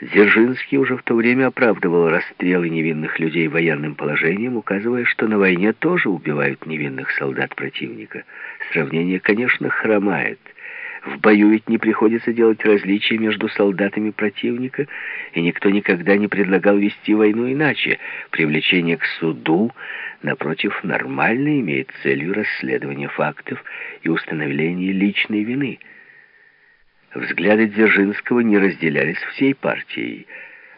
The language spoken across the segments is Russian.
Дзержинский уже в то время оправдывал расстрелы невинных людей военным положением, указывая, что на войне тоже убивают невинных солдат противника. Сравнение, конечно, хромает. В бою ведь не приходится делать различия между солдатами противника, и никто никогда не предлагал вести войну иначе. Привлечение к суду, напротив, нормально имеет целью расследования фактов и установления личной вины – Взгляды Дзержинского не разделялись всей партией.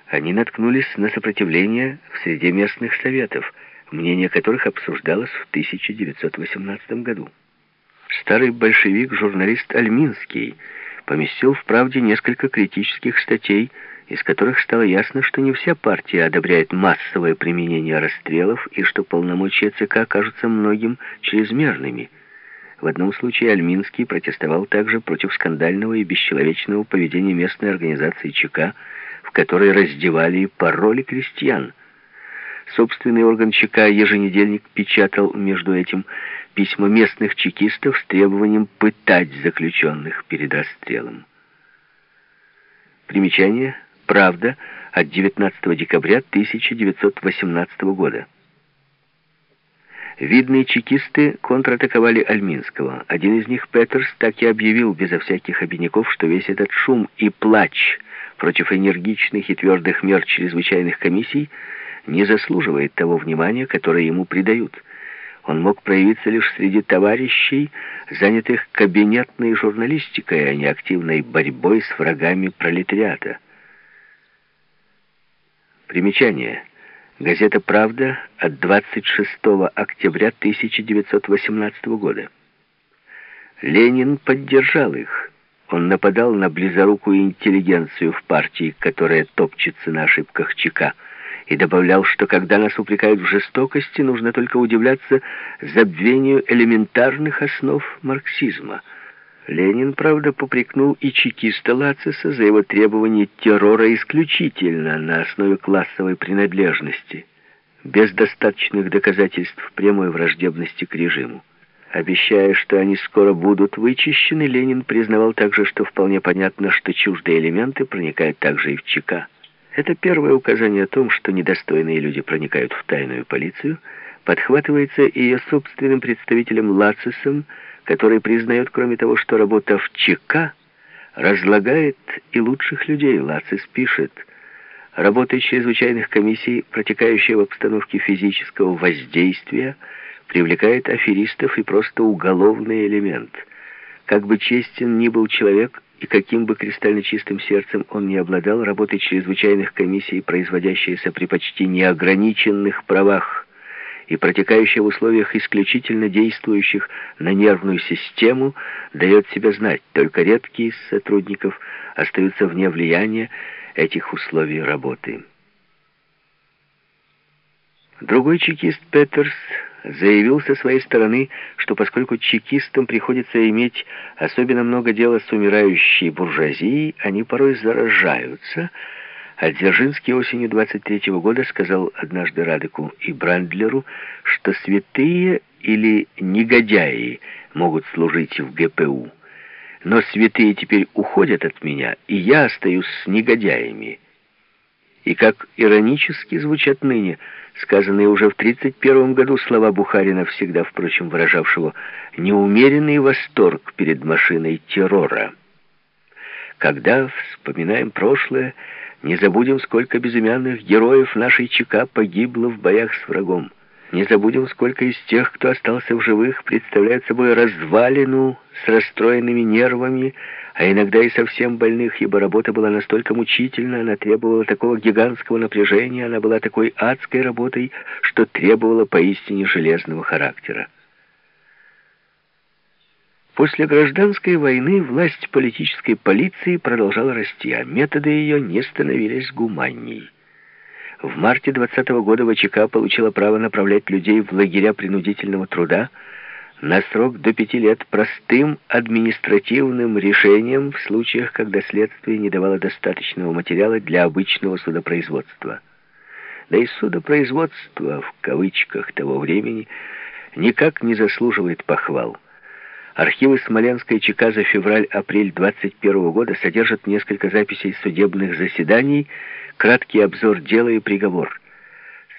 Они наткнулись на сопротивление в среде местных советов, мнение которых обсуждалось в 1918 году. Старый большевик-журналист Альминский поместил в «Правде» несколько критических статей, из которых стало ясно, что не вся партия одобряет массовое применение расстрелов и что полномочия ЦК кажутся многим чрезмерными – в одном случае Альминский протестовал также против скандального и бесчеловечного поведения местной организации ЧК, в которой раздевали и пароли крестьян. Собственный орган ЧК «Еженедельник» печатал между этим письма местных чекистов с требованием пытать заключенных перед расстрелом. Примечание «Правда» от 19 декабря 1918 года. Видные чекисты контратаковали Альминского. Один из них, Петерс, так и объявил безо всяких обиняков, что весь этот шум и плач против энергичных и твердых мер чрезвычайных комиссий не заслуживает того внимания, которое ему придают. Он мог проявиться лишь среди товарищей, занятых кабинетной журналистикой, а не активной борьбой с врагами пролетариата. Примечание. Газета «Правда» от 26 октября 1918 года. Ленин поддержал их. Он нападал на близорукую интеллигенцию в партии, которая топчется на ошибках ЧК, и добавлял, что когда нас упрекают в жестокости, нужно только удивляться забвению элементарных основ марксизма – Ленин, правда, попрекнул и чекиста Лациса за его требование террора исключительно на основе классовой принадлежности, без достаточных доказательств прямой враждебности к режиму. Обещая, что они скоро будут вычищены, Ленин признавал также, что вполне понятно, что чуждые элементы проникают также и в ЧК. Это первое указание о том, что недостойные люди проникают в тайную полицию, подхватывается ее собственным представителем Лацисом, который признает, кроме того, что работа в ЧК разлагает и лучших людей. Лацис пишет, работа чрезвычайных комиссий, протекающая в обстановке физического воздействия, привлекает аферистов и просто уголовный элемент. Как бы честен ни был человек, и каким бы кристально чистым сердцем он не обладал, работой чрезвычайных комиссий, производящиеся при почти неограниченных правах, и протекающая в условиях исключительно действующих на нервную систему, дает себя знать. Только редкие из сотрудников остаются вне влияния этих условий работы. Другой чекист Петерс заявил со своей стороны, что поскольку чекистам приходится иметь особенно много дела с умирающей буржуазией, они порой заражаются, а Дзержинский осенью 23 -го года сказал однажды Радыку и Брандлеру, что святые или негодяи могут служить в ГПУ. Но святые теперь уходят от меня, и я остаюсь с негодяями. И как иронически звучат ныне, сказанные уже в 31 году слова Бухарина, всегда, впрочем, выражавшего неумеренный восторг перед машиной террора. Когда вспоминаем прошлое, не забудем, сколько безымянных героев нашей ЧК погибло в боях с врагом. Не забудем, сколько из тех, кто остался в живых, представляют собой развалину с расстроенными нервами, а иногда и совсем больных, ибо работа была настолько мучительна, она требовала такого гигантского напряжения, она была такой адской работой, что требовала поистине железного характера. После гражданской войны власть политической полиции продолжала расти, а методы ее не становились гуманней. В марте 20 -го года ВЧК получила право направлять людей в лагеря принудительного труда на срок до пяти лет простым административным решением в случаях, когда следствие не давало достаточного материала для обычного судопроизводства. Да и судопроизводство, в кавычках того времени, никак не заслуживает похвал. Архивы Смоленска и ЧК за февраль-апрель 21 года содержат несколько записей судебных заседаний, краткий обзор дела и приговор.